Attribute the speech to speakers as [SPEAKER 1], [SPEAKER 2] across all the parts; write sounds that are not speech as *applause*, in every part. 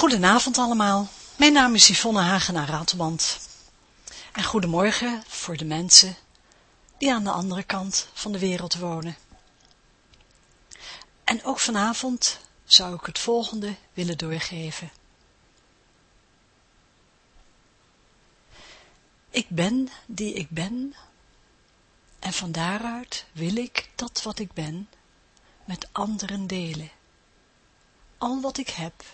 [SPEAKER 1] Goedenavond allemaal. Mijn naam is Yvonne Hagenaar Ratelband. En goedemorgen voor de mensen die aan de andere kant van de wereld wonen. En ook vanavond zou ik het volgende willen doorgeven. Ik ben die ik ben en van daaruit wil ik dat wat ik ben met anderen delen. Al wat ik heb,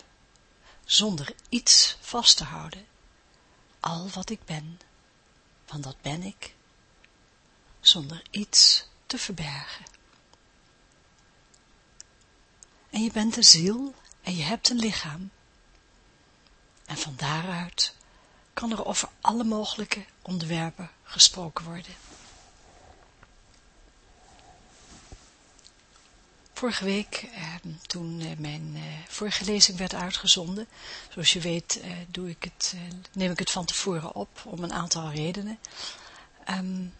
[SPEAKER 1] zonder iets vast te houden. Al wat ik ben, want dat ben ik, zonder iets te verbergen. En je bent een ziel en je hebt een lichaam. En van daaruit kan er over alle mogelijke onderwerpen gesproken worden. Vorige week, toen eh, mijn eh, vorige lezing werd uitgezonden, zoals je weet eh, doe ik het, neem ik het van tevoren op, om een aantal redenen. Um,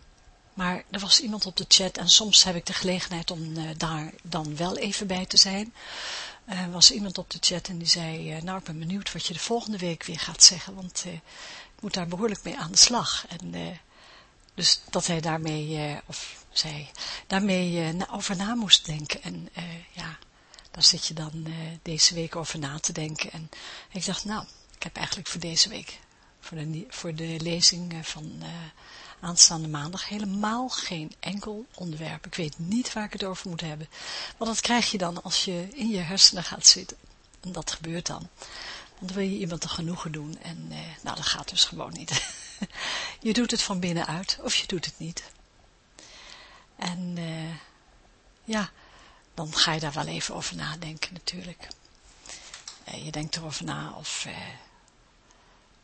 [SPEAKER 1] maar er was iemand op de chat en soms heb ik de gelegenheid om daar dan wel even bij te zijn. Er was iemand op de chat en die zei, nou ik ben benieuwd wat je de volgende week weer gaat zeggen, want ik moet daar behoorlijk mee aan de slag. En dus dat hij daarmee, of zij daarmee uh, over na moest denken. En uh, ja, daar zit je dan uh, deze week over na te denken. En ik dacht, nou, ik heb eigenlijk voor deze week, voor de, voor de lezing van aanstaande maandag, helemaal geen enkel onderwerp. Ik weet niet waar ik het over moet hebben. Want dat krijg je dan als je in je hersenen gaat zitten. En dat gebeurt dan. Want dan wil je iemand een genoegen doen. En nou, dat gaat dus gewoon niet. *laughs* je doet het van binnenuit of je doet het niet. En uh, ja, dan ga je daar wel even over nadenken natuurlijk. Uh, je denkt erover na of, uh,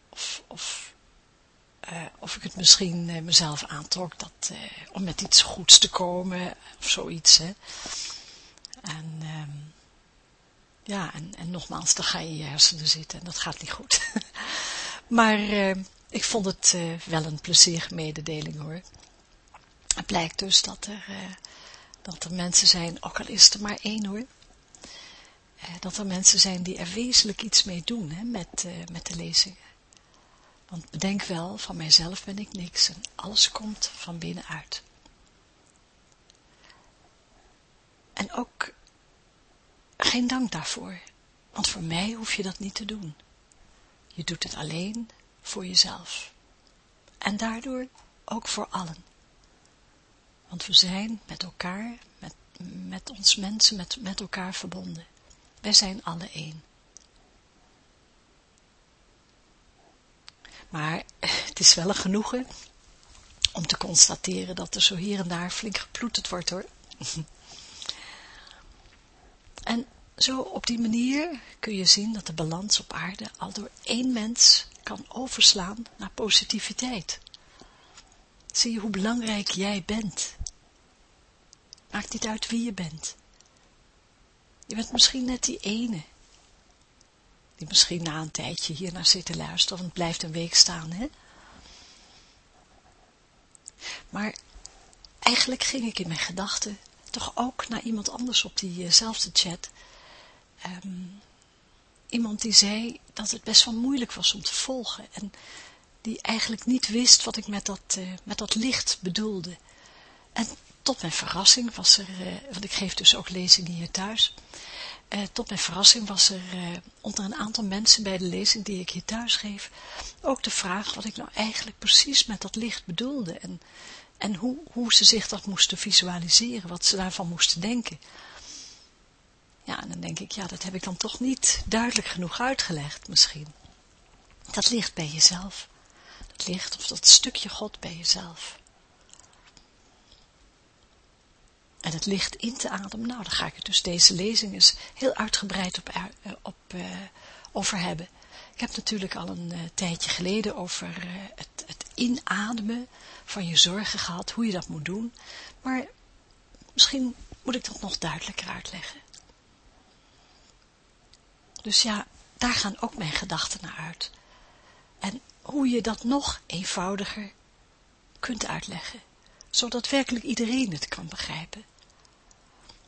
[SPEAKER 1] of, of, of ik het misschien mezelf aantrok dat, om met iets goeds te komen of zoiets. Hè. En um, ja, en, en nogmaals, dan ga je in je hersenen zitten en dat gaat niet goed. *laughs* maar ik vond het wel een plezierige mededeling hoor. Het blijkt dus dat er, uh, dat er mensen zijn, ook al is er maar één hoor, uh, dat er mensen zijn die er wezenlijk iets mee doen hè, met, uh, met de lezingen. Want bedenk wel, van mijzelf ben ik niks en alles komt van binnenuit. En ook geen dank daarvoor, want voor mij hoef je dat niet te doen. Je doet het alleen voor jezelf. En daardoor ook voor allen. Want we zijn met elkaar, met, met ons mensen, met, met elkaar verbonden. Wij zijn alle één. Maar *laughs* het is wel een genoegen om te constateren dat er zo hier en daar flink geploeterd wordt hoor. *laughs* En zo op die manier kun je zien dat de balans op aarde al door één mens kan overslaan naar positiviteit. Zie je hoe belangrijk jij bent. Maakt niet uit wie je bent. Je bent misschien net die ene. Die misschien na een tijdje hier naar zit te luisteren, want het blijft een week staan, hè. Maar eigenlijk ging ik in mijn gedachten toch ook naar iemand anders op diezelfde chat. Um, iemand die zei dat het best wel moeilijk was om te volgen. En die eigenlijk niet wist wat ik met dat, uh, met dat licht bedoelde. En tot mijn verrassing was er, uh, want ik geef dus ook lezingen hier thuis, uh, tot mijn verrassing was er uh, onder een aantal mensen bij de lezing die ik hier thuis geef, ook de vraag wat ik nou eigenlijk precies met dat licht bedoelde en, en hoe, hoe ze zich dat moesten visualiseren, wat ze daarvan moesten denken. Ja, en dan denk ik, ja, dat heb ik dan toch niet duidelijk genoeg uitgelegd misschien. Dat licht bij jezelf. Dat licht of dat stukje God bij jezelf. En het licht in te ademen. Nou, daar ga ik het dus deze lezing eens heel uitgebreid op, uh, op, uh, over hebben. Ik heb natuurlijk al een uh, tijdje geleden over het, het, inademen van je zorgen gehad, hoe je dat moet doen. Maar misschien moet ik dat nog duidelijker uitleggen. Dus ja, daar gaan ook mijn gedachten naar uit. En hoe je dat nog eenvoudiger kunt uitleggen, zodat werkelijk iedereen het kan begrijpen.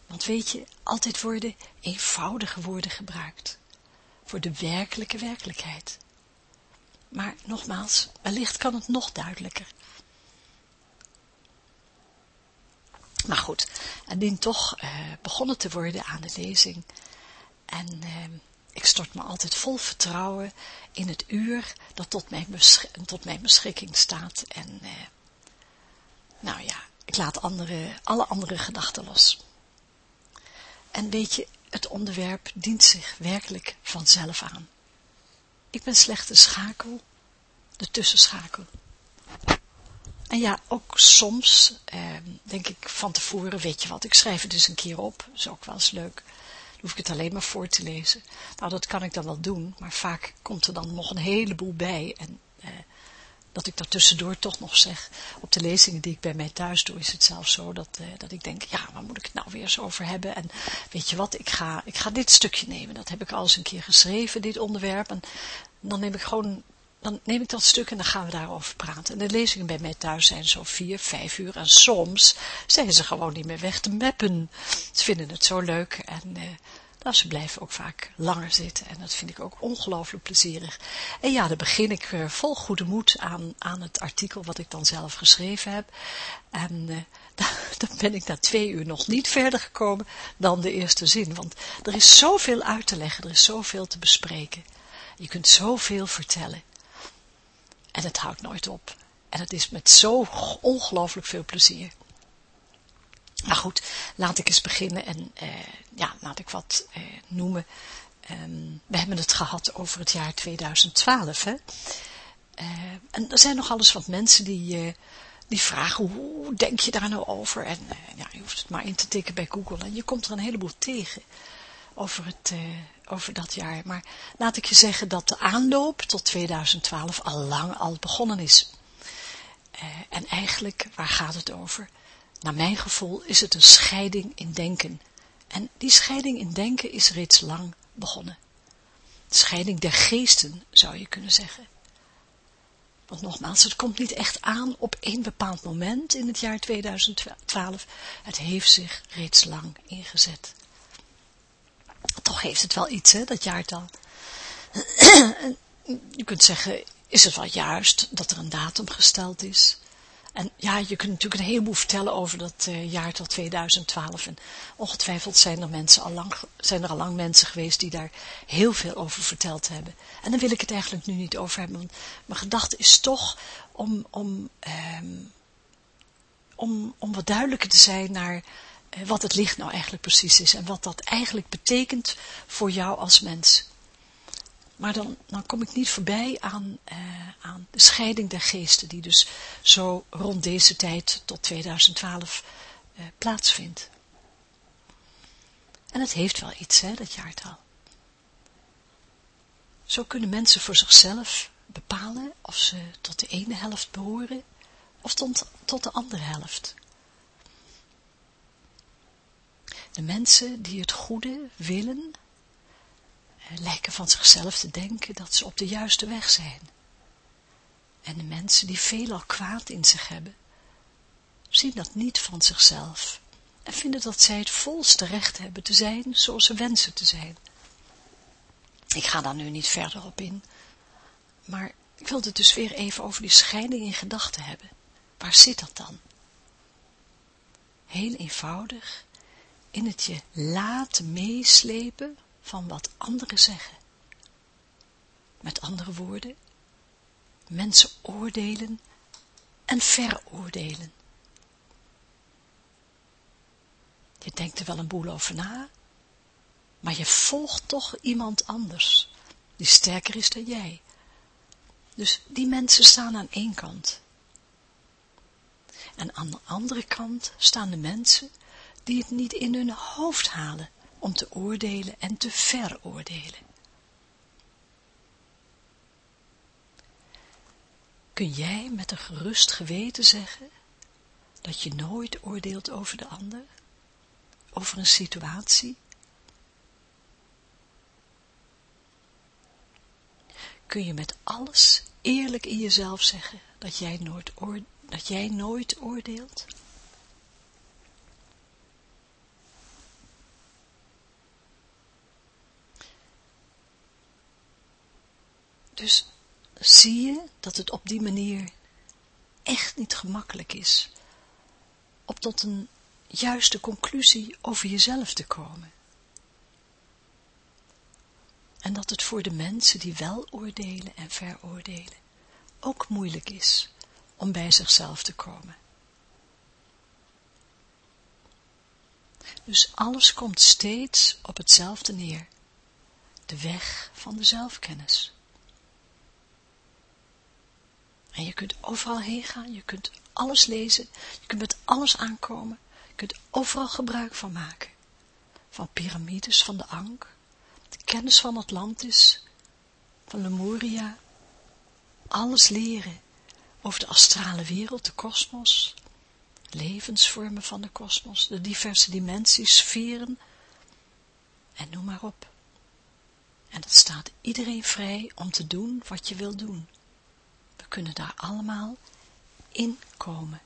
[SPEAKER 1] Want weet je, altijd worden eenvoudige woorden gebruikt. voor de werkelijke werkelijkheid. Maar nogmaals, wellicht kan het nog duidelijker. Maar goed, en dient toch uh, begonnen te worden aan de lezing. En uh, ik stort me altijd vol vertrouwen in het uur dat tot mijn, tot beschikking staat. En uh, nou ja, ik laat andere, alle andere gedachten los. En weet je, het onderwerp dient zich werkelijk vanzelf aan. Ik ben slechts de schakel, de tussenschakel. En ja, ook soms eh, denk ik van tevoren, weet je wat, ik schrijf het eens een keer op. Is ook wel eens leuk. Dan hoef ik het alleen maar voor te lezen. Nou, dat kan ik dan wel doen, maar vaak komt er dan nog een heleboel bij. En eh, dat ik tussendoor toch nog zeg, op de lezingen die ik bij mij thuis doe, is het zelfs zo dat, uh, dat ik denk, ja, waar moet ik het nou weer eens over hebben? En weet je wat, ik ga, ik ga dit stukje nemen, dat heb ik al eens een keer geschreven, dit onderwerp. En dan neem ik gewoon, dan neem ik dat stuk en dan gaan we daarover praten. En de lezingen bij mij thuis zijn zo vier, vijf uur en soms zijn ze gewoon niet meer weg te meppen. Ze vinden het zo leuk en... Uh, nou, ze blijven ook vaak langer zitten en dat vind ik ook ongelooflijk plezierig. En ja, dan begin ik uh, vol goede moed aan, aan het artikel wat ik dan zelf geschreven heb. En *laughs* uh, dan ben ik na twee uur nog niet verder gekomen dan de eerste zin. Want er is zoveel uit te leggen, er is zoveel te bespreken. Je kunt zoveel vertellen. En het houdt nooit op. En het is met zo ongelooflijk veel plezier. Maar goed, laat ik eens beginnen en uh, ja, laat ik wat uh, noemen. Um, we hebben het gehad over het jaar 2012. Hè? Uh, en er zijn nogal eens wat mensen die, die vragen, hoe denk je daar nou over? En ja, je hoeft het maar in te tikken bij Google en je komt er een heleboel tegen over, het, over dat jaar. Maar laat ik je zeggen dat de aanloop tot 2012 al lang al begonnen is. en eigenlijk, waar gaat het over? Naar mijn gevoel is het een scheiding in denken. En die scheiding in denken is reeds lang begonnen. Scheiding der geesten, zou je kunnen zeggen. Want nogmaals, het komt niet echt aan op één bepaald moment in het jaar 2012. Het heeft zich reeds lang ingezet. Toch heeft het wel iets, hè, dat jaartal. *clears throat* je kunt zeggen, is het wel juist dat er een datum gesteld is? En ja, je kunt natuurlijk een heleboel vertellen over dat uh, jaar tot 2012. En ongetwijfeld zijn er, mensen al lang, zijn er al lang mensen geweest die daar heel veel over verteld hebben. En dan wil ik het eigenlijk nu niet over hebben. Want mijn gedachte is toch om, om, um, om, om wat duidelijker te zijn naar uh, wat het licht nou eigenlijk precies is. En wat dat eigenlijk betekent voor jou als mens. Maar dan, kom ik niet voorbij aan, uh, aan de scheiding der geesten, die dus zo rond deze tijd tot 2012 uh, plaatsvindt. En het heeft wel iets, hè, dat jaartal. Zo kunnen mensen voor zichzelf bepalen of ze tot de ene helft behoren of tot, tot de andere helft. De mensen die het goede willen lijken van zichzelf te denken dat ze op de juiste weg zijn. En de mensen die veelal kwaad in zich hebben, zien dat niet van zichzelf en vinden dat zij het volste recht hebben te zijn zoals ze wensen te zijn. Ik ga daar nu niet verder op in, maar ik wilde het dus weer even over die scheiding in gedachten hebben. Waar zit dat dan? Heel eenvoudig, in het je laten meeslepen van wat anderen zeggen. Met andere woorden, mensen oordelen en veroordelen. Je denkt er wel een boel over na, maar je volgt toch iemand anders, die sterker is dan jij. Dus die mensen staan aan één kant. En aan de andere kant staan de mensen die het niet in hun hoofd halen om te oordelen en te veroordelen. Kun jij met een gerust geweten zeggen dat je nooit oordeelt over de ander, over een situatie? Kun je met alles eerlijk in jezelf zeggen dat jij nooit, dat jij nooit oordeelt? Dus zie je dat het op die manier echt niet gemakkelijk is om tot een juiste conclusie over jezelf te komen. En dat het voor de mensen die wel oordelen en veroordelen ook moeilijk is om bij zichzelf te komen. Dus alles komt steeds op hetzelfde neer. De weg van de zelfkennis. En je kunt overal heen gaan, je kunt alles lezen, je kunt met alles aankomen, je kunt overal gebruik van maken. Van piramides, van de Ank, de kennis van Atlantis, van Lemuria, alles leren over de astrale wereld, de kosmos, levensvormen van de kosmos, de diverse dimensies, sferen en noem maar op. En dat staat iedereen vrij om te doen wat je wil doen. We kunnen daar allemaal in komen.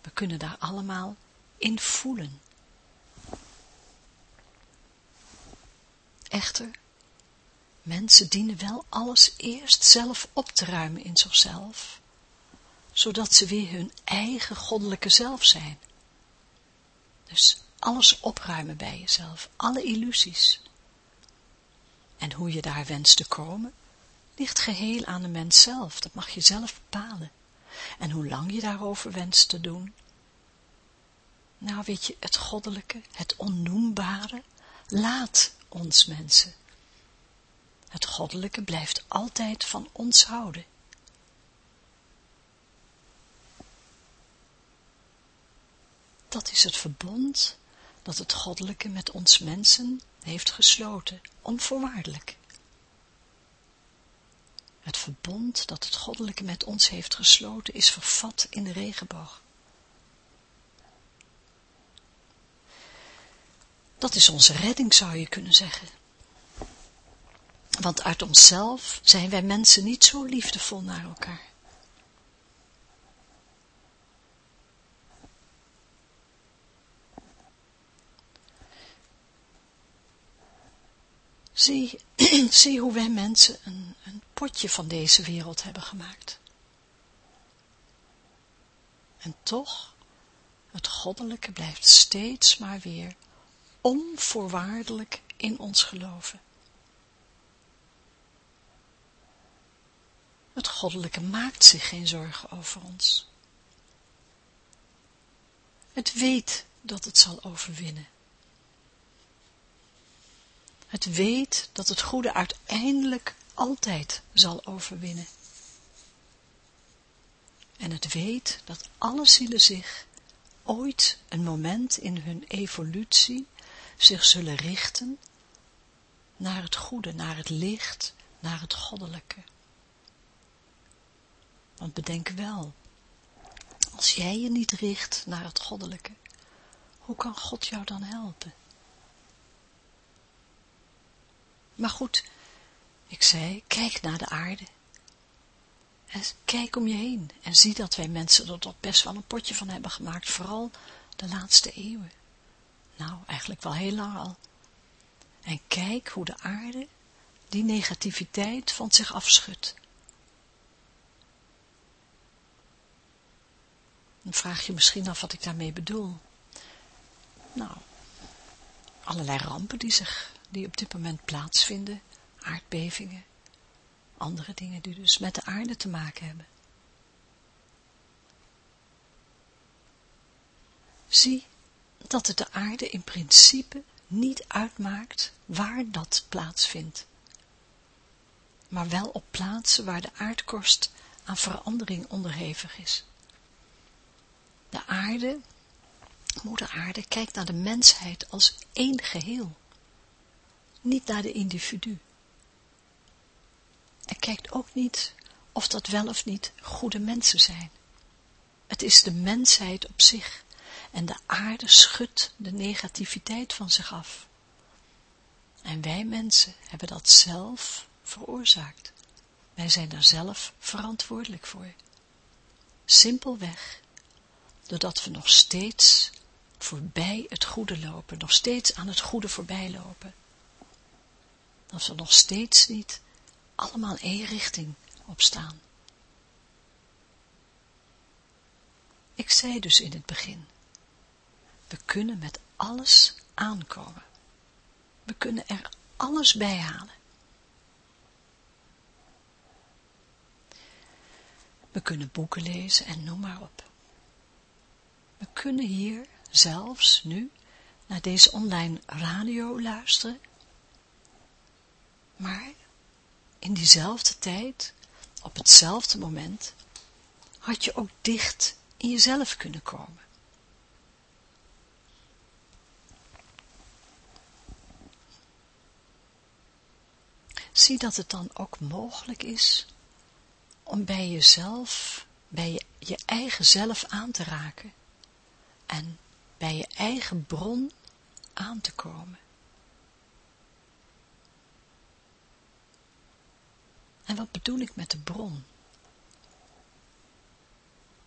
[SPEAKER 1] We kunnen daar allemaal in voelen. Echter, mensen dienen wel alles eerst zelf op te ruimen in zichzelf, zodat ze weer hun eigen goddelijke zelf zijn. Dus alles opruimen bij jezelf, alle illusies. En hoe je daar wenst te komen, ligt geheel aan de mens zelf, dat mag je zelf bepalen. En hoe lang je daarover wenst te doen. Nou weet je, het goddelijke, het onnoembare, laat ons mensen. Het goddelijke blijft altijd van ons houden. Dat is het verbond dat het goddelijke met ons mensen heeft gesloten, onvoorwaardelijk. Het verbond dat het goddelijke met ons heeft gesloten is vervat in de regenboog. Dat is onze redding, zou je kunnen zeggen. Want uit onszelf zijn wij mensen niet zo liefdevol naar elkaar. Zie, *clears throat* zie hoe wij mensen een, een potje van deze wereld hebben gemaakt. En toch, het goddelijke blijft steeds maar weer onvoorwaardelijk in ons geloven. Het goddelijke maakt zich geen zorgen over ons. Het weet dat het zal overwinnen. Het weet dat het goede uiteindelijk altijd zal overwinnen. En het weet dat alle zielen zich ooit een moment in hun evolutie zich zullen richten naar het goede, naar het licht, naar het goddelijke. Want bedenk wel, als jij je niet richt naar het goddelijke, hoe kan God jou dan helpen? Maar goed, ik zei, kijk naar de aarde. Kijk om je heen en zie dat wij mensen er toch best wel een potje van hebben gemaakt, vooral de laatste eeuwen. Nou, eigenlijk wel heel lang al. En kijk hoe de aarde die negativiteit van zich afschudt. Dan vraag je misschien af wat ik daarmee bedoel. Nou, allerlei rampen die, zich, die op dit moment plaatsvinden, aardbevingen, andere dingen die dus met de aarde te maken hebben. Zie dat het de aarde in principe niet uitmaakt waar dat plaatsvindt, maar wel op plaatsen waar de aardkorst aan verandering onderhevig is. De aarde, moeder aarde, kijkt naar de mensheid als één geheel, niet naar de individu. En kijkt ook niet of dat wel of niet goede mensen zijn. Het is de mensheid op zich en de aarde schudt de negativiteit van zich af. En wij mensen hebben dat zelf veroorzaakt. Wij zijn daar zelf verantwoordelijk voor. Simpelweg doordat we nog steeds voorbij het goede lopen, nog steeds aan het goede voorbij lopen. Dat we nog steeds niet allemaal één richting op staan. Ik zei dus in het begin, we kunnen met alles aankomen. We kunnen er alles bij halen. We kunnen boeken lezen en noem maar op. We kunnen hier zelfs nu naar deze online radio luisteren. Maar in diezelfde tijd, op hetzelfde moment, had je ook dicht in jezelf kunnen komen. Zie dat het dan ook mogelijk is om bij jezelf, bij je, eigen zelf aan te raken en bij je eigen bron aan te komen. En wat bedoel ik met de bron?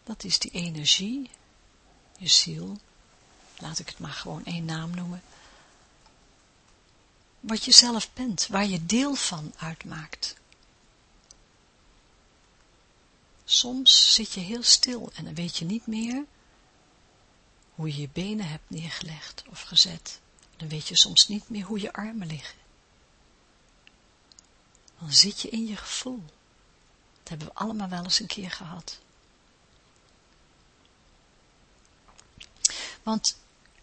[SPEAKER 1] Dat is die energie, je ziel, laat ik het maar gewoon één naam noemen, wat je zelf bent, waar je deel van uitmaakt. Soms zit je heel stil en dan weet je niet meer hoe je je benen hebt neergelegd of gezet. Dan weet je soms niet meer hoe je armen liggen. Dan zit je in je gevoel. Dat hebben we allemaal wel eens een keer gehad. Want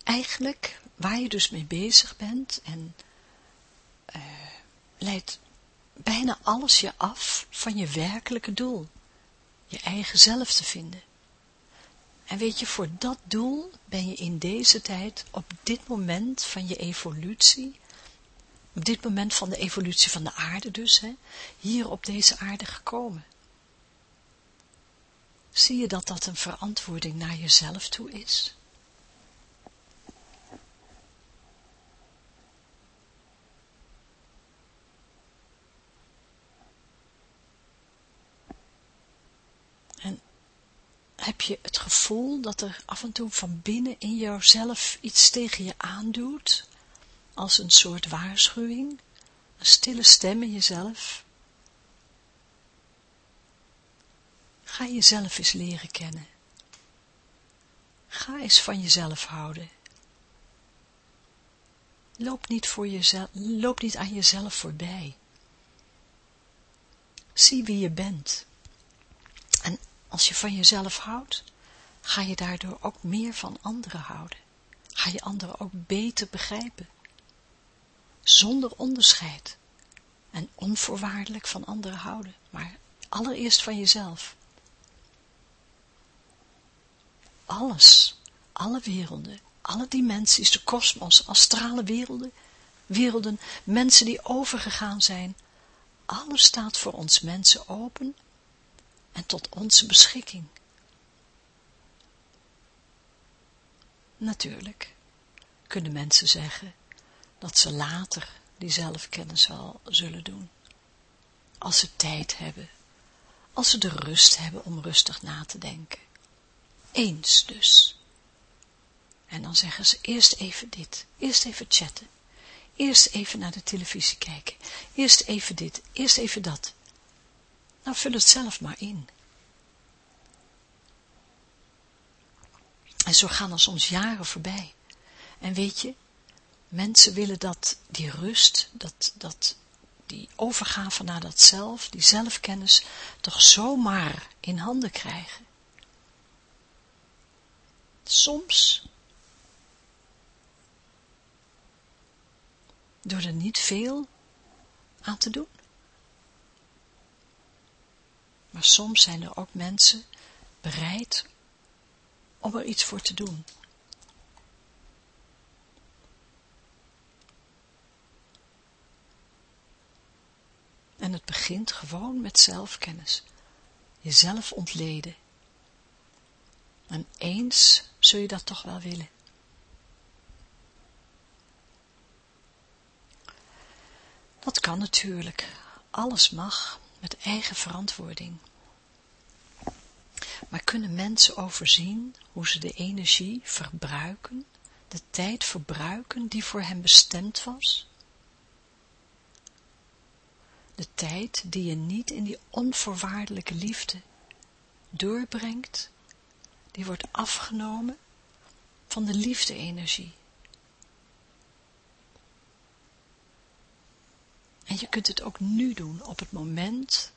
[SPEAKER 1] eigenlijk, waar je dus mee bezig bent en uh, leidt bijna alles je af van je werkelijke doel. Je eigen zelf te vinden. En weet je, voor dat doel ben je in deze tijd, op dit moment van je evolutie, op dit moment van de evolutie van de aarde dus, hè, hier op deze aarde gekomen. Zie je dat dat een verantwoording naar jezelf toe is? heb je het gevoel dat er af en toe van binnen in jouzelf iets tegen je aandoet, als een soort waarschuwing, een stille stem in jezelf. Ga jezelf eens leren kennen. Ga eens van jezelf houden. Loop niet, voor loop niet aan jezelf voorbij. Zie wie je bent. En als je van jezelf houdt, ga je daardoor ook meer van anderen houden. Ga je anderen ook beter begrijpen. Zonder onderscheid. En onvoorwaardelijk van anderen houden. Maar allereerst van jezelf. Alles, alle werelden, alle dimensies, de kosmos, astrale werelden, werelden, mensen die overgegaan zijn, alles staat voor ons mensen open en tot onze beschikking. Natuurlijk kunnen mensen zeggen dat ze later die zelfkennis wel zullen doen. Als ze tijd hebben, als ze de rust hebben om rustig na te denken. Eens dus. En dan zeggen ze eerst even dit, eerst even chatten, eerst even naar de televisie kijken, eerst even dit, eerst even dat. Nou, vul het zelf maar in. En zo gaan er soms jaren voorbij. En weet je, mensen willen dat, die rust, dat, dat, die overgave naar dat zelf, die zelfkennis, toch zomaar in handen krijgen. Soms, door er niet veel aan te doen. Maar soms zijn er ook mensen bereid om er iets voor te doen. En het begint gewoon met zelfkennis. Jezelf ontleden. En eens zul je dat toch wel willen. Dat kan natuurlijk. Alles mag met eigen verantwoording. Maar kunnen mensen overzien hoe ze de energie verbruiken, de tijd verbruiken die voor hen bestemd was? De tijd die je niet in die onvoorwaardelijke liefde doorbrengt, die wordt afgenomen van de liefde-energie. En je kunt het ook nu doen, op het moment,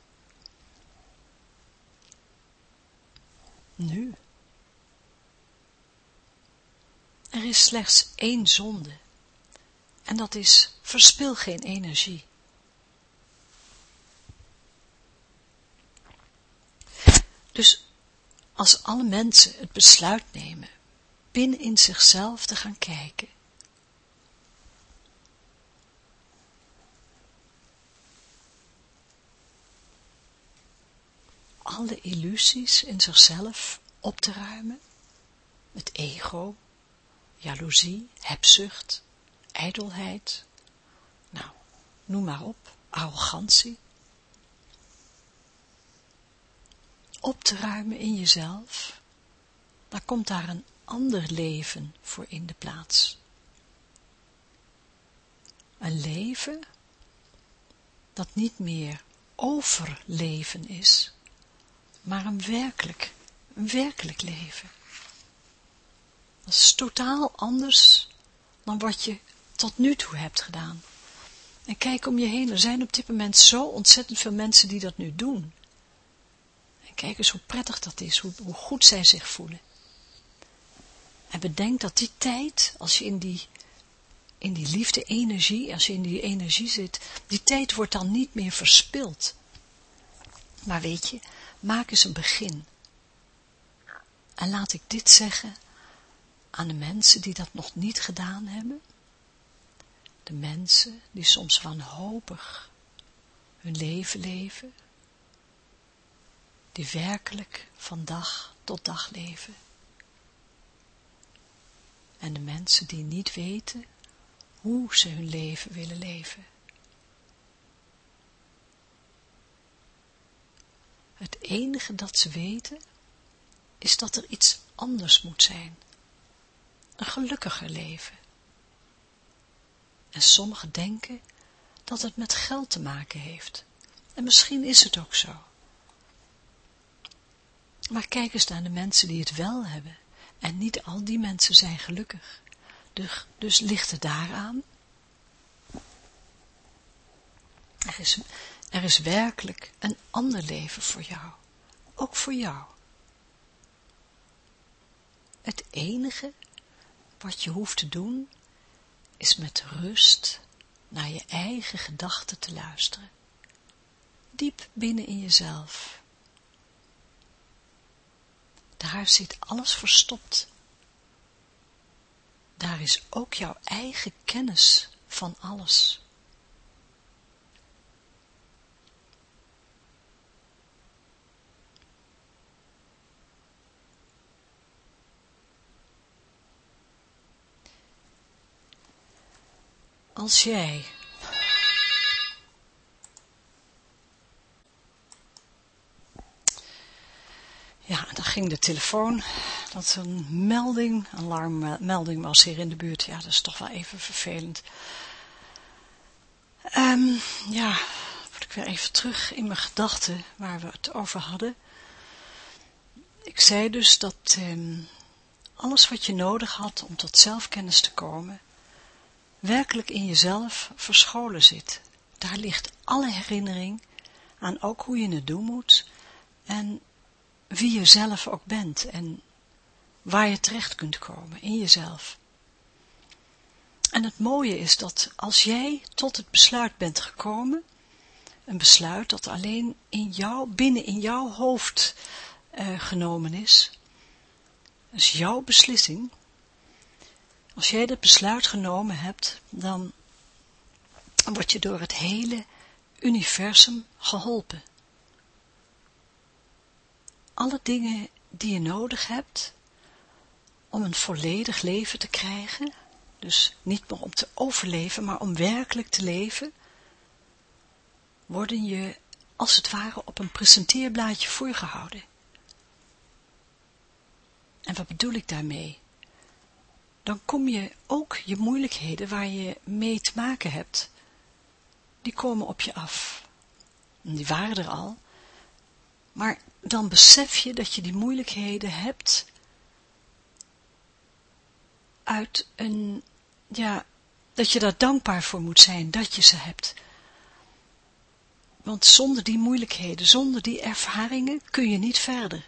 [SPEAKER 1] nu. Er is slechts één zonde, en dat is verspil geen energie. Dus als alle mensen het besluit nemen binnen in zichzelf te gaan kijken, alle illusies in zichzelf op te ruimen, het ego, jaloezie, hebzucht, ijdelheid, nou, noem maar op, arrogantie, op te ruimen in jezelf, dan komt daar een ander leven voor in de plaats. Een leven dat niet meer overleven is, maar een werkelijk, een werkelijk leven. Dat is totaal anders dan wat je tot nu toe hebt gedaan. En kijk om je heen, er zijn op dit moment zo ontzettend veel mensen die dat nu doen. En kijk eens hoe prettig dat is, hoe, hoe goed zij zich voelen. En bedenk dat die tijd, als je in die, in die liefde energie, als je in die energie zit, die tijd wordt dan niet meer verspild. Maar weet je, maak eens een begin. En laat ik dit zeggen aan de mensen die dat nog niet gedaan hebben. De mensen die soms wanhopig hun leven leven. Die werkelijk van dag tot dag leven. En de mensen die niet weten hoe ze hun leven willen leven. Het enige dat ze weten, is dat er iets anders moet zijn. Een gelukkiger leven. En sommigen denken dat het met geld te maken heeft. En misschien is het ook zo. Maar kijk eens naar de mensen die het wel hebben. En niet al die mensen zijn gelukkig. Dus, dus ligt het daaraan? Er is, er is werkelijk een ander leven voor jou. Ook voor jou. Het enige wat je hoeft te doen, is met rust naar je eigen gedachten te luisteren. Diep binnen in jezelf. Daar zit alles verstopt. Daar is ook jouw eigen kennis van alles. als jij. Ja, dan ging de telefoon, dat een melding, een alarmmelding was hier in de buurt. Ja, dat is toch wel even vervelend. Um, ja, word ik weer even terug in mijn gedachten waar we het over hadden. Ik zei dus dat um, alles wat je nodig had om tot zelfkennis te komen, werkelijk in jezelf verscholen zit. Daar ligt alle herinnering aan ook hoe je het doen moet en wie je zelf ook bent en waar je terecht kunt komen in jezelf. En het mooie is dat als jij tot het besluit bent gekomen, een besluit dat alleen in jou, binnen in jouw hoofd uh, genomen is, is jouw beslissing, als jij dat besluit genomen hebt, dan word je door het hele universum geholpen. Alle dingen die je nodig hebt om een volledig leven te krijgen, dus niet meer om te overleven, maar om werkelijk te leven, worden je als het ware op een presenteerblaadje voorgehouden. En wat bedoel ik daarmee? dan kom je ook je moeilijkheden waar je mee te maken hebt, die komen op je af. die waren er al, maar dan besef je dat je die moeilijkheden hebt uit een, ja, dat je daar dankbaar voor moet zijn dat je ze hebt. Want zonder die moeilijkheden, zonder die ervaringen kun je niet verder.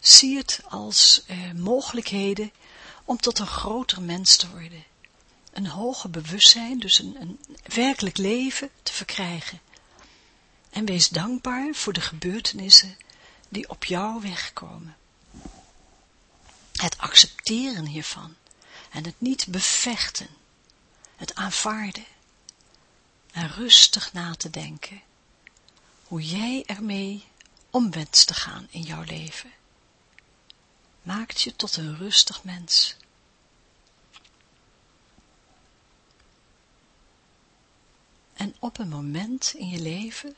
[SPEAKER 1] Zie het als eh, mogelijkheden om tot een groter mens te worden. Een hoger bewustzijn, dus een, een werkelijk leven te verkrijgen. En wees dankbaar voor de gebeurtenissen die op jouw weg komen. Het accepteren hiervan en het niet bevechten, het aanvaarden en rustig na te denken hoe jij ermee om wenst te gaan in jouw leven. Maakt je tot een rustig mens. En op een moment in je leven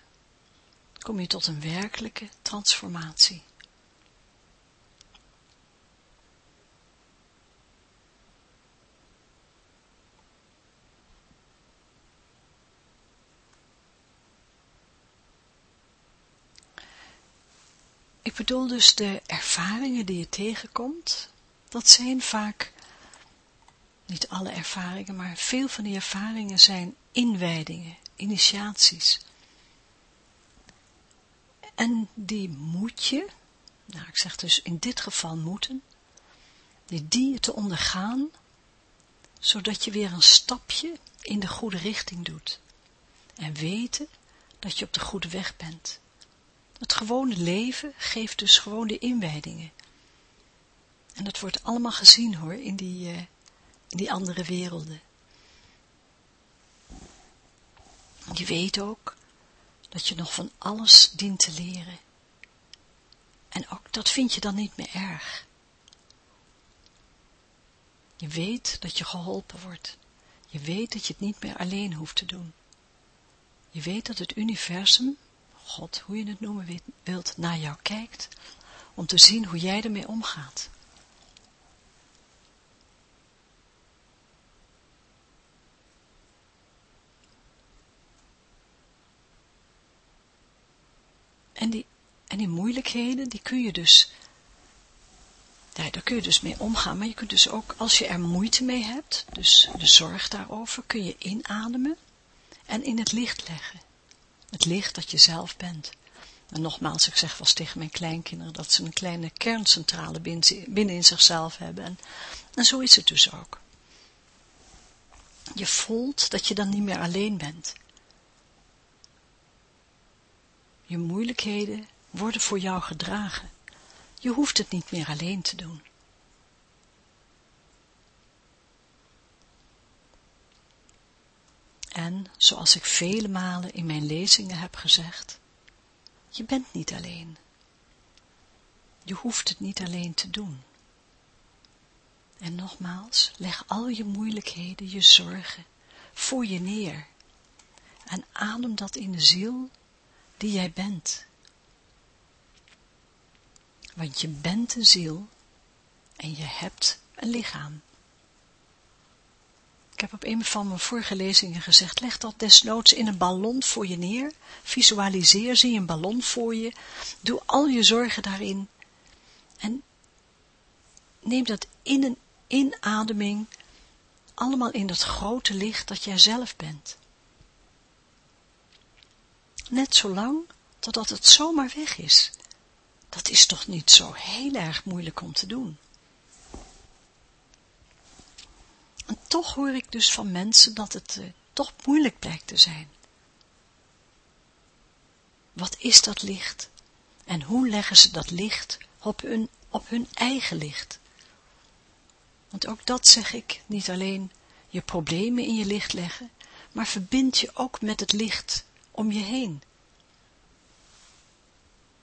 [SPEAKER 1] kom je tot een werkelijke transformatie. Ik bedoel dus de ervaringen die je tegenkomt, dat zijn vaak, niet alle ervaringen, maar veel van die ervaringen zijn inwijdingen, initiaties. En die moet je, nou ik zeg dus in dit geval moeten, die, die te ondergaan, zodat je weer een stapje in de goede richting doet. En weten dat je op de goede weg bent. Het gewone leven geeft dus gewoon de inwijdingen. En dat wordt allemaal gezien hoor, in die, uh, in die andere werelden. Je weet ook dat je nog van alles dient te leren. En ook dat vind je dan niet meer erg. Je weet dat je geholpen wordt. Je weet dat je het niet meer alleen hoeft te doen. Je weet dat het universum God, hoe je het noemen wilt, naar jou kijkt, om te zien hoe jij ermee omgaat. En die, en die moeilijkheden, die kun je dus, ja, daar kun je dus mee omgaan, maar je kunt dus ook, als je er moeite mee hebt, dus de zorg daarover, kun je inademen en in het licht leggen. Het licht dat je zelf bent. En nogmaals, ik zeg wel tegen mijn kleinkinderen dat ze een kleine kerncentrale binnen in zichzelf hebben. En, en zo is het dus ook. Je voelt dat je dan niet meer alleen bent. Je moeilijkheden worden voor jou gedragen. Je hoeft het niet meer alleen te doen. En, zoals ik vele malen in mijn lezingen heb gezegd, je bent niet alleen. Je hoeft het niet alleen te doen. En nogmaals, leg al je moeilijkheden, je zorgen, voor je neer. En adem dat in de ziel die jij bent. Want je bent een ziel en je hebt een lichaam. Ik heb op een van mijn vorige lezingen gezegd, leg dat desnoods in een ballon voor je neer. Visualiseer, zie een ballon voor je. Doe al je zorgen daarin. En neem dat in een inademing allemaal in dat grote licht dat jij zelf bent. Net zolang totdat het zomaar weg is. Dat is toch niet zo heel erg moeilijk om te doen. En toch hoor ik dus van mensen dat het uh, toch moeilijk blijkt te zijn. Wat is dat licht? En hoe leggen ze dat licht op hun, op hun eigen licht? Want ook dat zeg ik, niet alleen je problemen in je licht leggen, maar verbind je ook met het licht om je heen.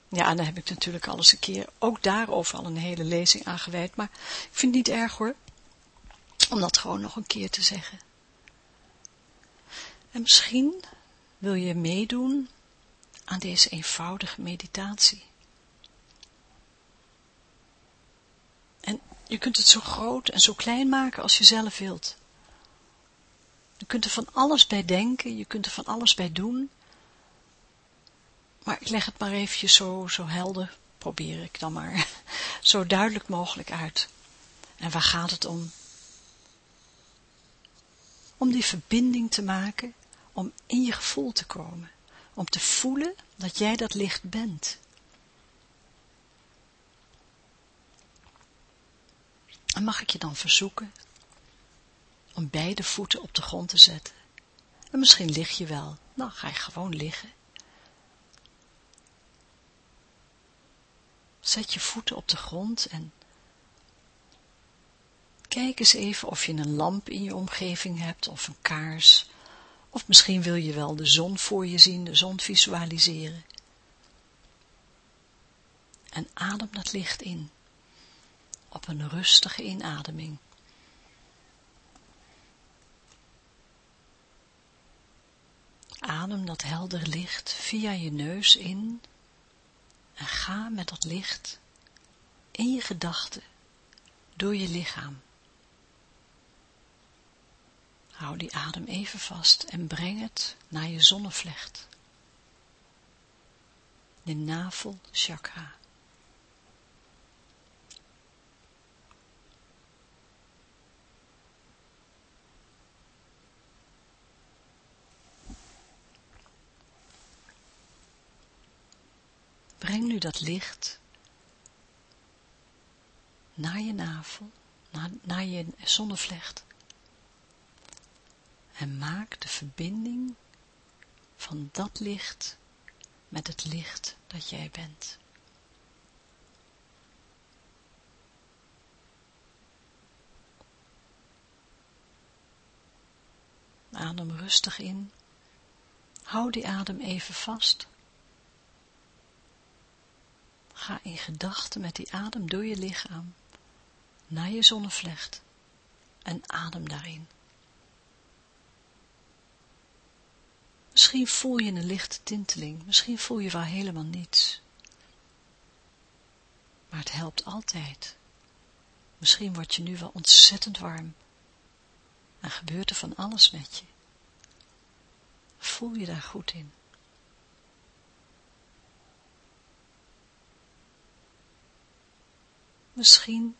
[SPEAKER 1] Ja, en dan heb ik natuurlijk al eens een keer ook daarover al een hele lezing aangeweid, maar ik vind het niet erg hoor om dat gewoon nog een keer te zeggen. En misschien wil je meedoen aan deze eenvoudige meditatie. En je kunt het zo groot en zo klein maken als je zelf wilt. Je kunt er van alles bij denken, je kunt er van alles bij doen. Maar ik leg het maar eventjes zo, zo helder, probeer ik dan maar, *laughs* zo duidelijk mogelijk uit. En waar gaat het om? Om die verbinding te maken, om in je gevoel te komen, om te voelen dat jij dat licht bent. En mag ik je dan verzoeken om beide voeten op de grond te zetten. En misschien lig je wel, nou ga je gewoon liggen. Zet je voeten op de grond en kijk eens even of je een lamp in je omgeving hebt of een kaars. Of misschien wil je wel de zon voor je zien, de zon visualiseren. En adem dat licht in op een rustige inademing. Adem dat helder licht via je neus in en ga met dat licht in je gedachten door je lichaam. Hou die adem even vast en breng het naar je zonnevlecht, de navelchakra. Breng nu dat licht naar je navel, naar, naar je zonnevlecht. En maak de verbinding van dat licht met het licht dat jij bent. Adem rustig in. Hou die adem even vast. Ga in gedachten met die adem door je lichaam naar je zonnevlecht en adem daarin. Misschien voel je een lichte tinteling, misschien voel je wel helemaal niets. Maar het helpt altijd. Misschien word je nu wel ontzettend warm en gebeurt er van alles met je. Voel je daar goed in. Misschien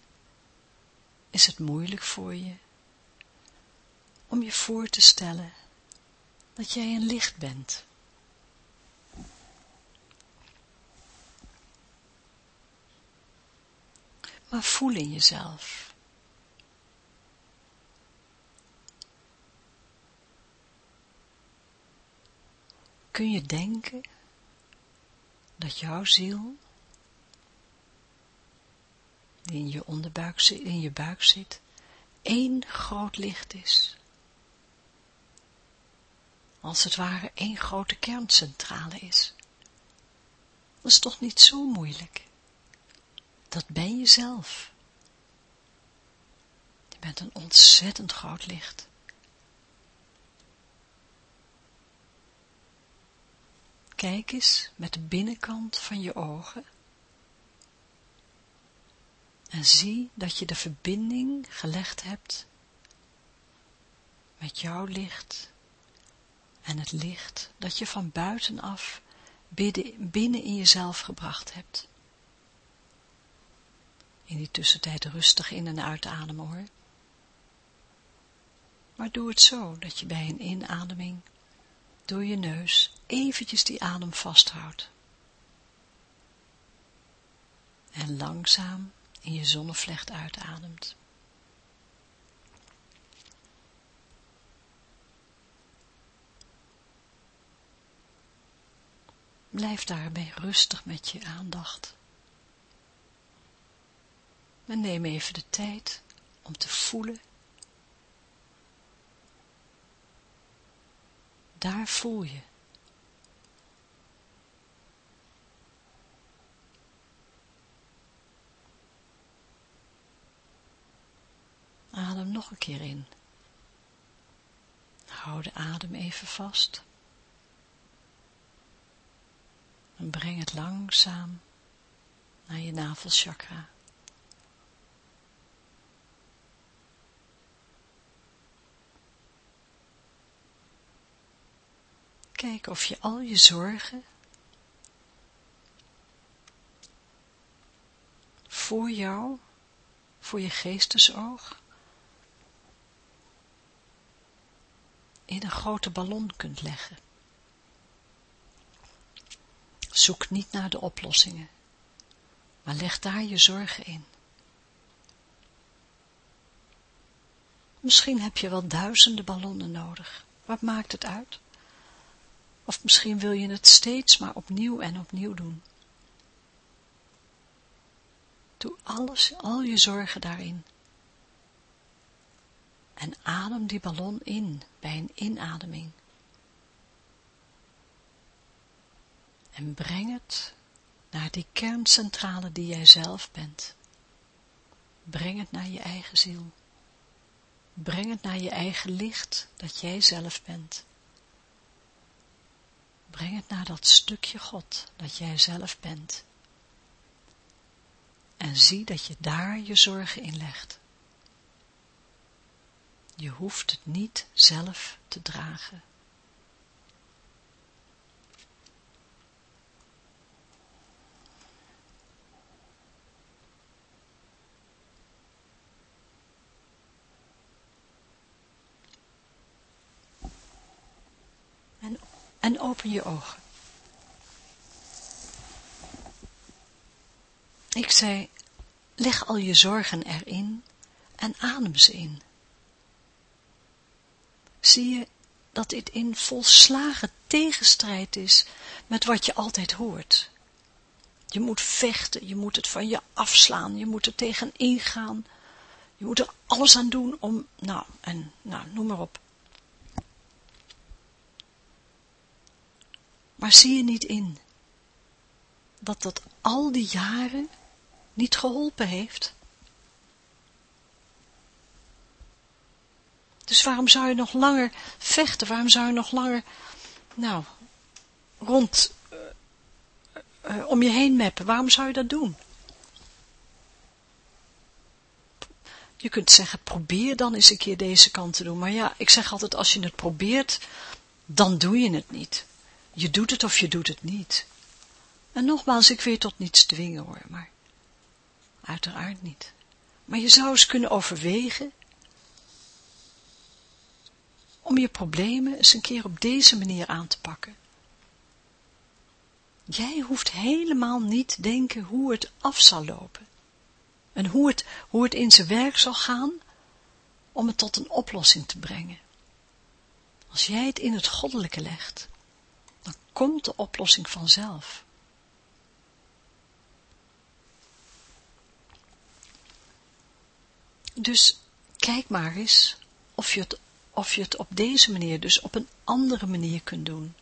[SPEAKER 1] is het moeilijk voor je om je voor te stellen dat jij een licht bent. Maar voel in jezelf. Kun je denken dat jouw ziel die in je onderbuik zit, in je buik zit, één groot licht is. Als het ware één grote kerncentrale is. Dat is toch niet zo moeilijk. Dat ben je zelf. Je bent een ontzettend groot licht. Kijk eens met de binnenkant van je ogen en zie dat je de verbinding gelegd hebt met jouw licht en het licht dat je van buitenaf binnen in jezelf gebracht hebt. In die tussentijd rustig in- en uitademen hoor. Maar doe het zo dat je bij een inademing door je neus eventjes die adem vasthoudt. En langzaam in je zonnevlecht uitademt. Blijf daarbij rustig met je aandacht. En neem even de tijd om te voelen. Daar voel je Adem nog een keer in. Hou de adem even vast. En breng het langzaam naar je navelchakra. kijken of je al je zorgen voor jou, voor je geestesoog, in een grote ballon kunt leggen. Zoek niet naar de oplossingen, maar leg daar je zorgen in. Misschien heb je wel duizenden ballonnen nodig. Wat maakt het uit? Of misschien wil je het steeds maar opnieuw en opnieuw doen. Doe alles, al je zorgen daarin. En adem die ballon in bij een inademing. En breng het naar die kerncentrale die jij zelf bent. Breng het naar je eigen ziel. Breng het naar je eigen licht dat jij zelf bent. Breng het naar dat stukje God dat jij zelf bent. En zie dat je daar je zorgen in legt. Je hoeft het niet zelf te dragen. En, en open je ogen. Ik zei, leg al je zorgen erin en adem ze in zie je dat dit in volslagen tegenstrijd is met wat je altijd hoort. Je moet vechten, je moet het van je afslaan, je moet er tegen ingaan. Je moet er alles aan doen om, nou, en, nou, noem maar op. Maar zie je niet in dat dat al die jaren niet geholpen heeft? Dus waarom zou je nog langer vechten? Waarom zou je nog langer, nou, rond, uh, uh, om je heen meppen? Waarom zou je dat doen? Je kunt zeggen, probeer dan eens een keer deze kant te doen. Maar ja, ik zeg altijd, als je het probeert, dan doe je het niet. Je doet het of je doet het niet. En nogmaals, ik wil je tot niets dwingen hoor, maar uiteraard niet. Maar je zou eens kunnen overwegen om je problemen eens een keer op deze manier aan te pakken. Jij hoeft helemaal niet denken hoe het af zal lopen en hoe het, hoe het in zijn werk zal gaan om het tot een oplossing te brengen. Als jij het in het goddelijke legt, dan komt de oplossing vanzelf. Dus kijk maar eens of je het of je het op deze manier, dus op een andere manier kunt doen.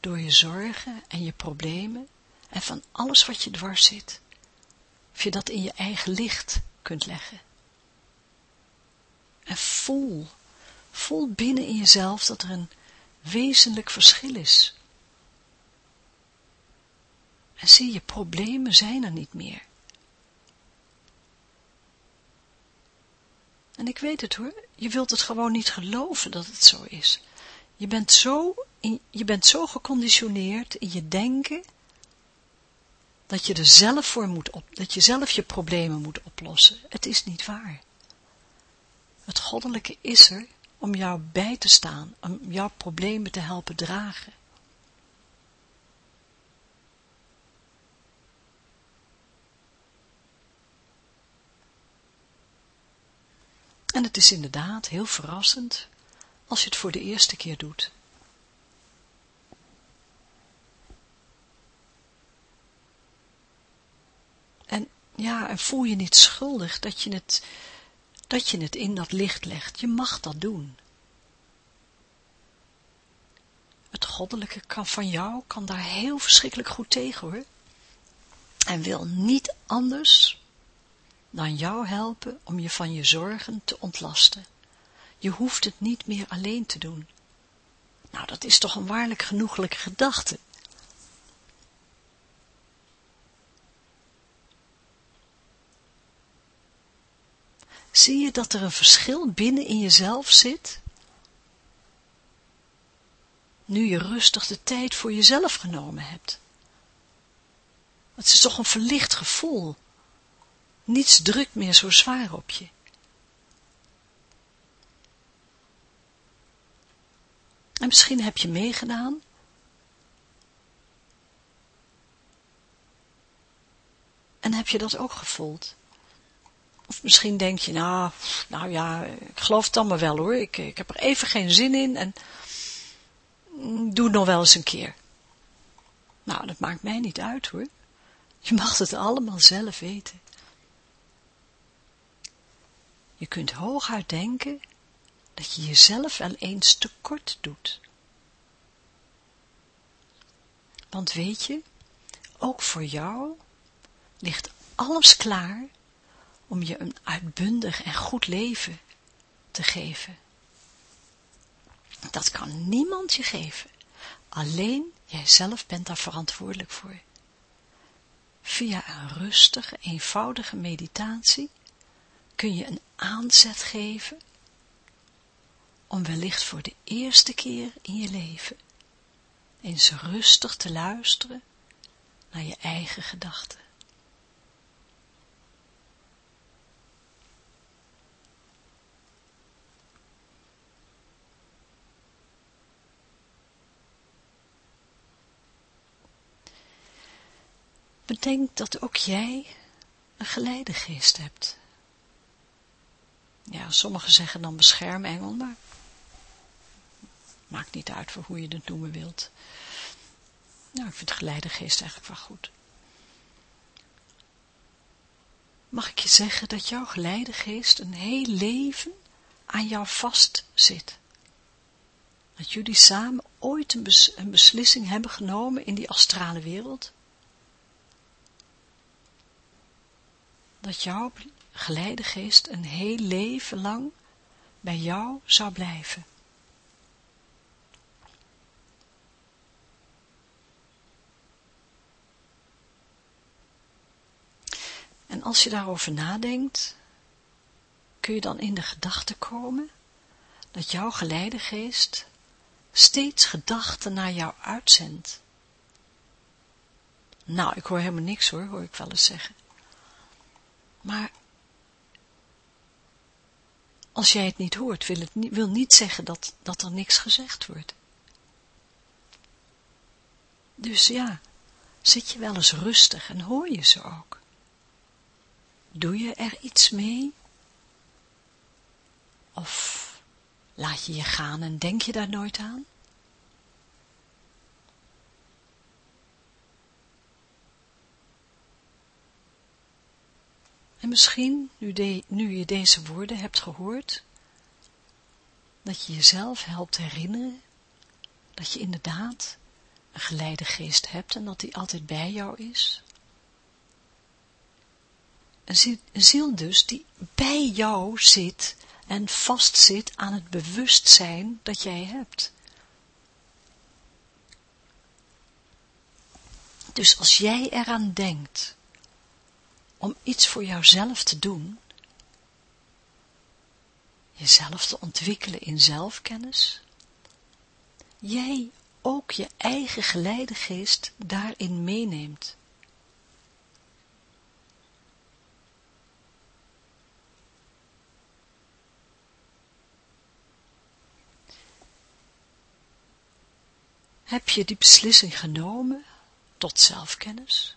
[SPEAKER 1] Door je zorgen en je problemen en van alles wat je dwars zit. Of je dat in je eigen licht kunt leggen. En voel, voel binnen in jezelf dat er een wezenlijk verschil is. En zie je, problemen zijn er niet meer. En ik weet het hoor, je wilt het gewoon niet geloven dat het zo is. Je bent zo, je bent zo geconditioneerd in je denken, dat je er zelf voor moet op, dat je zelf je problemen moet oplossen. Het is niet waar. Het goddelijke is er om jou bij te staan, om jouw problemen te helpen dragen. En het is inderdaad heel verrassend als je het voor de eerste keer doet. En ja, en voel je niet schuldig dat je het, dat je het in dat licht legt. Je mag dat doen. Het goddelijke kan van jou, kan daar heel verschrikkelijk goed tegen hoor. En wil niet anders dan jou helpen om je van je zorgen te ontlasten. Je hoeft het niet meer alleen te doen. Nou, dat is toch een waarlijk genoeglijke gedachte. Zie je dat er een verschil binnen in jezelf zit? nu je rustig de tijd voor jezelf genomen hebt. Het is toch een verlicht gevoel. Niets drukt meer zo zwaar op je. En misschien heb je meegedaan. En heb je dat ook gevoeld? Of misschien denk je, nou, nou ja, ik geloof het allemaal wel hoor. Ik, ik heb er even geen zin in en doe het nog wel eens een keer. Nou, dat maakt mij niet uit hoor. Je mag het allemaal zelf weten. Je kunt hooguit denken dat je jezelf wel eens tekort doet. Want weet je, ook voor jou ligt alles klaar om je een uitbundig en goed leven te geven. Dat kan niemand je geven. Alleen jijzelf bent daar verantwoordelijk voor. Via een rustige, eenvoudige meditatie kun je een aanzet geven om wellicht voor de eerste keer in je leven eens rustig te luisteren naar je eigen gedachten. Bedenk dat ook jij een geleidegeest hebt. Ja, sommigen zeggen dan beschermengel, maar maakt niet uit voor hoe je het noemen wilt. Nou, ik vind geleidegeest eigenlijk wel goed. Mag ik je zeggen dat jouw geleidegeest een heel leven aan jou vast zit? Dat jullie samen ooit een, een beslissing hebben genomen in die astrale wereld? dat jouw geleidegeest een heel leven lang bij jou zou blijven. En als je daarover nadenkt, kun je dan in de gedachte komen dat jouw geleidegeest steeds gedachten naar jou uitzendt. Nou, ik hoor helemaal niks hoor, hoor ik wel eens zeggen. Maar als jij het niet hoort, wil het wil niet zeggen dat, dat er niks gezegd wordt. Dus ja, zit je wel eens rustig en hoor je ze ook. Doe je er iets mee? Of laat je je gaan en denk je daar nooit aan? En misschien, nu, de, nu je deze woorden hebt gehoord, dat je jezelf helpt herinneren dat je inderdaad een geleide geest hebt en dat die altijd bij jou is. Een ziel, een ziel dus die bij jou zit en vastzit aan het bewustzijn dat jij hebt. Dus als jij eraan denkt om iets voor jouzelf te doen, jezelf te ontwikkelen in zelfkennis, jij ook je eigen geleidegeest daarin meeneemt. Heb je die beslissing genomen tot zelfkennis?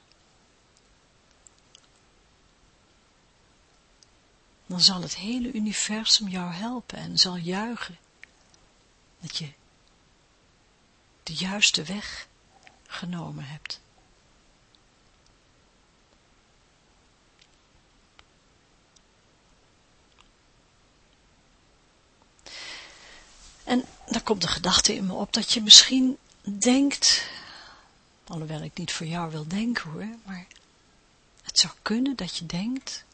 [SPEAKER 1] Dan zal het hele universum jou helpen en zal juichen dat je de juiste weg genomen hebt. En dan komt de gedachte in me op dat je misschien denkt, alhoewel ik niet voor jou wil denken hoor, maar het zou kunnen dat je denkt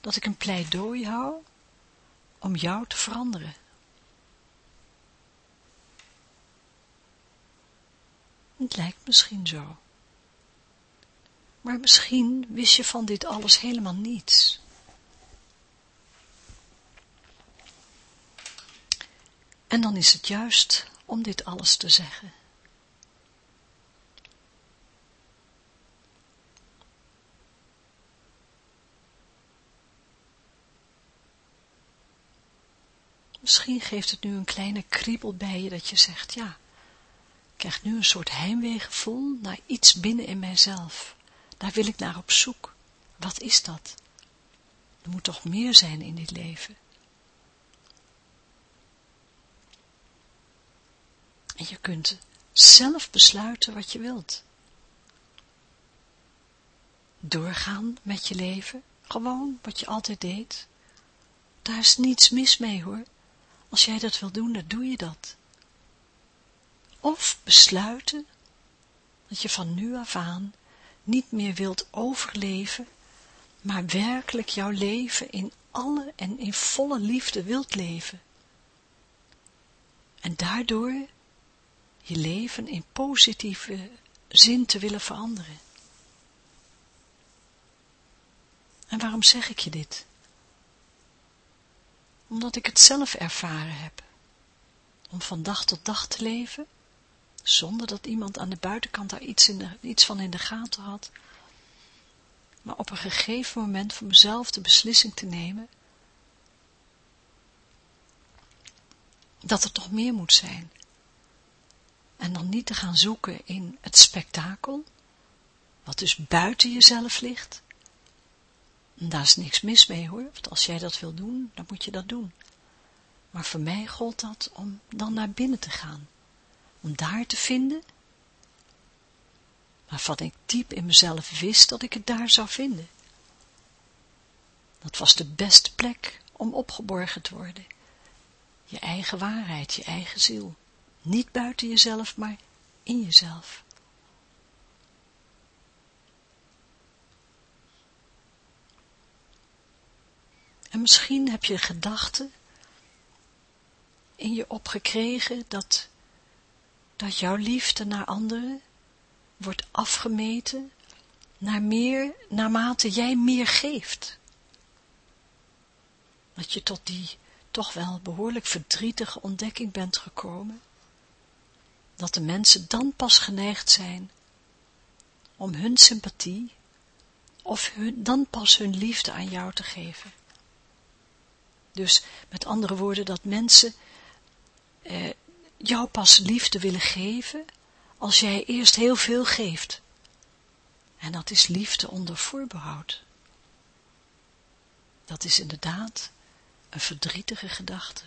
[SPEAKER 1] dat ik een pleidooi hou om jou te veranderen. Het lijkt misschien zo. Maar misschien wist je van dit alles helemaal niets. En dan is het juist om dit alles te zeggen. Misschien geeft het nu een kleine kriebel bij je dat je zegt, ja, ik krijg nu een soort heimweegevoel naar iets binnen in mijzelf. Daar wil ik naar op zoek. Wat is dat? Er moet toch meer zijn in dit leven. En je kunt zelf besluiten wat je wilt. Doorgaan met je leven, gewoon wat je altijd deed. Daar is niets mis mee hoor. Als jij dat wil doen, dan doe je dat. Of besluiten dat je van nu af aan niet meer wilt overleven, maar werkelijk jouw leven in alle en in volle liefde wilt leven. En daardoor je leven in positieve zin te willen veranderen. En waarom zeg ik je dit? Omdat ik het zelf ervaren heb. Om van dag tot dag te leven, zonder dat iemand aan de buitenkant daar iets, in iets van in de gaten had, maar op een gegeven moment voor mezelf de beslissing te nemen, dat er toch meer moet zijn. En dan niet te gaan zoeken in het spektakel, wat dus buiten jezelf ligt. Daar is niks mis mee hoor, want als jij dat wil doen, dan moet je dat doen. Maar voor mij gold dat om dan naar binnen te gaan, om daar te vinden, waarvan ik diep in mezelf wist dat ik het daar zou vinden. Dat was de beste plek om opgeborgen te worden. Je eigen waarheid, je eigen ziel. Niet buiten jezelf, maar in jezelf. En misschien heb je gedachten in je opgekregen dat, dat jouw liefde naar anderen wordt afgemeten naar meer, naarmate jij meer geeft. Dat je tot die toch wel behoorlijk verdrietige ontdekking bent gekomen, dat de mensen dan pas geneigd zijn om hun sympathie of hun, dan pas hun liefde aan jou te geven. Dus met andere woorden, dat mensen eh, jou pas liefde willen geven, als jij eerst heel veel geeft. En dat is liefde onder voorbehoud. Dat is inderdaad een verdrietige gedachte.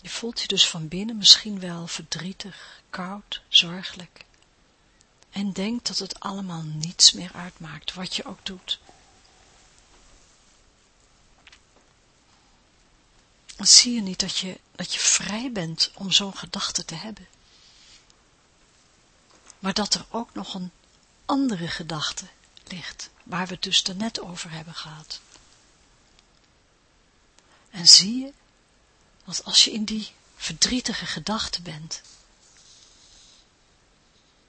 [SPEAKER 1] Je voelt je dus van binnen misschien wel verdrietig, koud, zorgelijk. En denkt dat het allemaal niets meer uitmaakt, wat je ook doet. Zie je niet dat je, dat je vrij bent om zo'n gedachte te hebben. Maar dat er ook nog een andere gedachte ligt, waar we het dus net over hebben gehad. En zie je, dat als je in die verdrietige gedachte bent,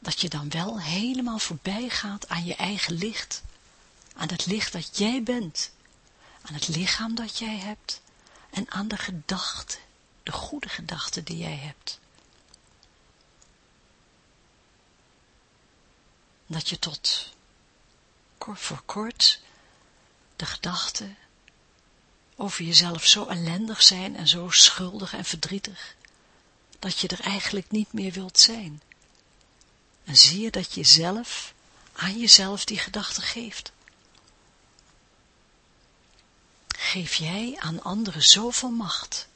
[SPEAKER 1] dat je dan wel helemaal voorbij gaat aan je eigen licht, aan het licht dat jij bent, aan het lichaam dat jij hebt en aan de gedachten, de goede gedachten die jij hebt. Dat je tot voor kort de gedachten over jezelf zo ellendig zijn en zo schuldig en verdrietig, dat je er eigenlijk niet meer wilt zijn. En zie je dat je zelf aan jezelf die gedachte geeft. Geef jij aan anderen zoveel macht,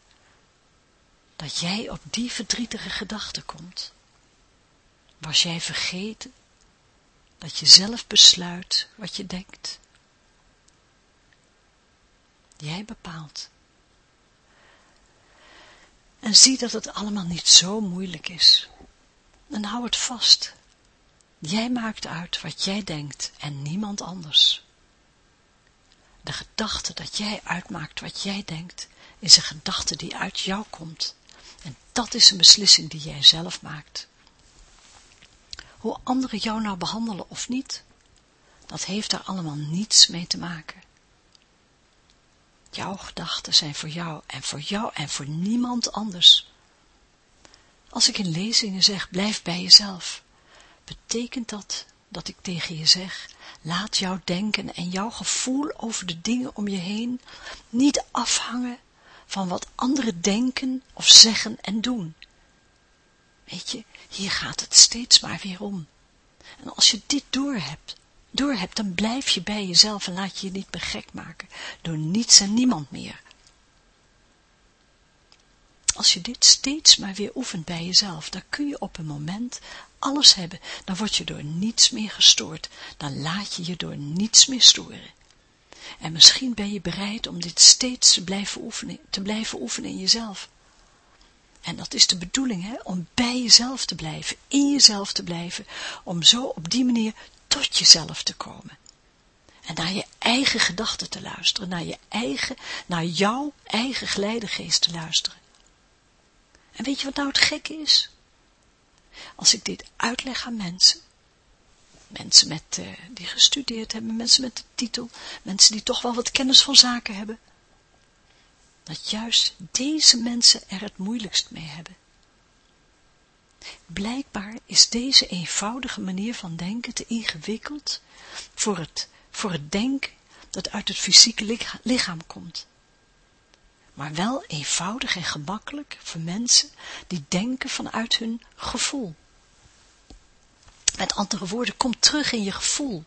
[SPEAKER 1] dat jij op die verdrietige gedachte komt. Was jij vergeten dat je zelf besluit wat je denkt? Jij bepaalt. En zie dat het allemaal niet zo moeilijk is. En hou het vast. Jij maakt uit wat jij denkt en niemand anders. De gedachte dat jij uitmaakt wat jij denkt, is een gedachte die uit jou komt. En dat is een beslissing die jij zelf maakt. Hoe anderen jou nou behandelen of niet, dat heeft daar allemaal niets mee te maken. Jouw gedachten zijn voor jou en voor jou en voor niemand anders. Als ik in lezingen zeg, blijf bij jezelf, betekent dat dat ik tegen je zeg, laat jouw denken en jouw gevoel over de dingen om je heen niet afhangen van wat anderen denken of zeggen en doen. Weet je, hier gaat het steeds maar weer om. En als je dit doorhebt, doorhebt, dan blijf je bij jezelf en laat je je niet begek maken door niets en niemand meer. Als je dit steeds maar weer oefent bij jezelf, dan kun je op een moment alles hebben, dan word je door niets meer gestoord, dan laat je je door niets meer storen. En misschien ben je bereid om dit steeds te blijven oefenen, te blijven oefenen in jezelf. En dat is de bedoeling, hè, om bij jezelf te blijven, in jezelf te blijven, om zo op die manier tot jezelf te komen. En naar je eigen gedachten te luisteren, naar je eigen, naar jouw eigen geleidegeest te luisteren. En weet je wat nou het gekke is? Als ik dit uitleg aan mensen, mensen met, uh, die gestudeerd hebben, mensen met de titel, mensen die toch wel wat kennis van zaken hebben, dat juist deze mensen er het moeilijkst mee hebben. Blijkbaar is deze eenvoudige manier van denken te ingewikkeld voor het, voor het denken dat uit het fysieke lichaam komt. Maar wel eenvoudig en gemakkelijk voor mensen die denken vanuit hun gevoel. Met andere woorden, kom terug in je gevoel.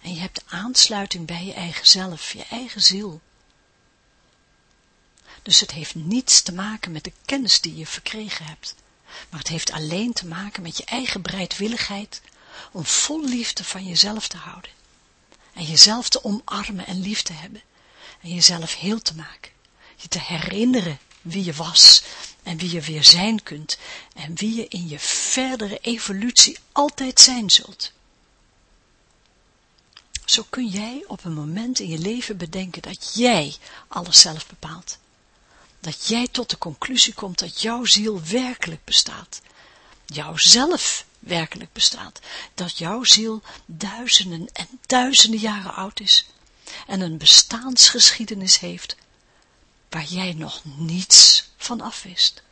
[SPEAKER 1] En je hebt aansluiting bij je eigen zelf, je eigen ziel. Dus het heeft niets te maken met de kennis die je verkregen hebt. Maar het heeft alleen te maken met je eigen bereidwilligheid om vol liefde van jezelf te houden. En jezelf te omarmen en lief te hebben. En jezelf heel te maken. Je te herinneren wie je was en wie je weer zijn kunt en wie je in je verdere evolutie altijd zijn zult. Zo kun jij op een moment in je leven bedenken dat jij alles zelf bepaalt. Dat jij tot de conclusie komt dat jouw ziel werkelijk bestaat. Jouw zelf werkelijk bestaat. Dat jouw ziel duizenden en duizenden jaren oud is. En een bestaansgeschiedenis heeft waar jij nog niets van afwist.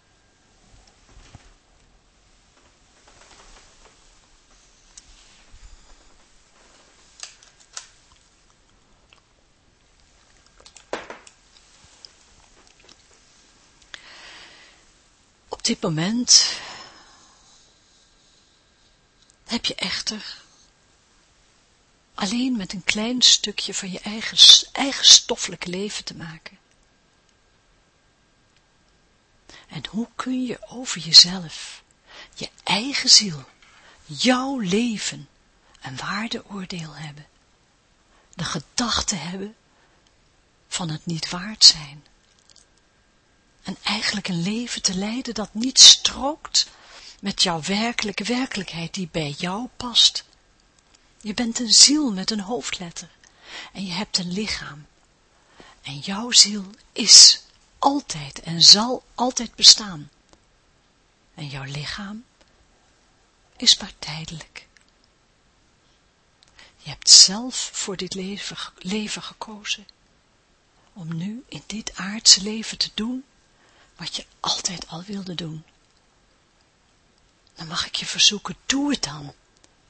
[SPEAKER 1] Op dit moment heb je echter alleen met een klein stukje van je eigen, eigen stoffelijk leven te maken. En hoe kun je over jezelf, je eigen ziel, jouw leven, een waardeoordeel hebben? De gedachte hebben van het niet waard zijn. En eigenlijk een leven te leiden dat niet strookt met jouw werkelijke werkelijkheid die bij jou past. Je bent een ziel met een hoofdletter en je hebt een lichaam. En jouw ziel is altijd en zal altijd bestaan. En jouw lichaam is maar tijdelijk. Je hebt zelf voor dit leven, leven gekozen, om nu in dit aardse leven te doen, wat je altijd al wilde doen. Dan mag ik je verzoeken, doe het dan,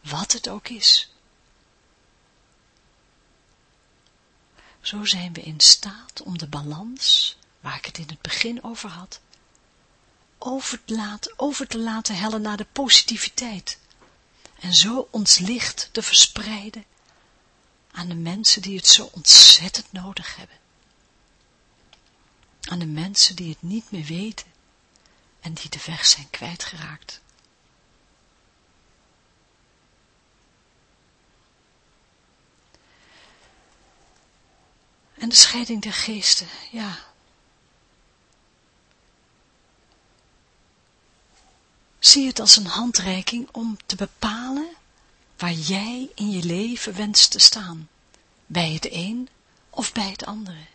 [SPEAKER 1] wat het ook is. Zo zijn we in staat om de balans waar ik het in het begin over had, over te laten, over te laten hellen naar de positiviteit en zo ons licht te verspreiden aan de mensen die het zo ontzettend nodig hebben. Aan de mensen die het niet meer weten en die de weg zijn kwijtgeraakt. En de scheiding der geesten, ja, Zie het als een handreiking om te bepalen waar jij in je leven wenst te staan, bij het een of bij het andere.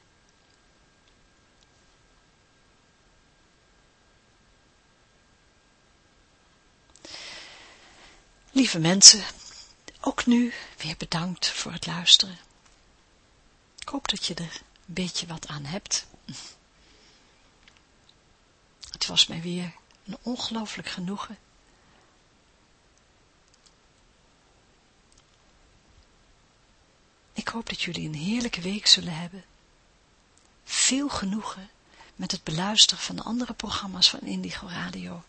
[SPEAKER 1] Lieve mensen, ook nu weer bedankt voor het luisteren. Ik hoop dat je er een beetje wat aan hebt. Het was mij weer ongelooflijk genoegen. Ik hoop dat jullie een heerlijke week zullen hebben. Veel genoegen met het beluisteren van de andere programma's van Indigo Radio.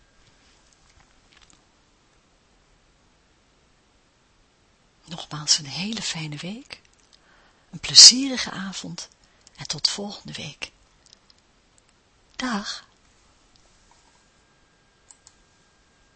[SPEAKER 1] Nogmaals een hele fijne week, een plezierige avond en tot volgende week. Dag!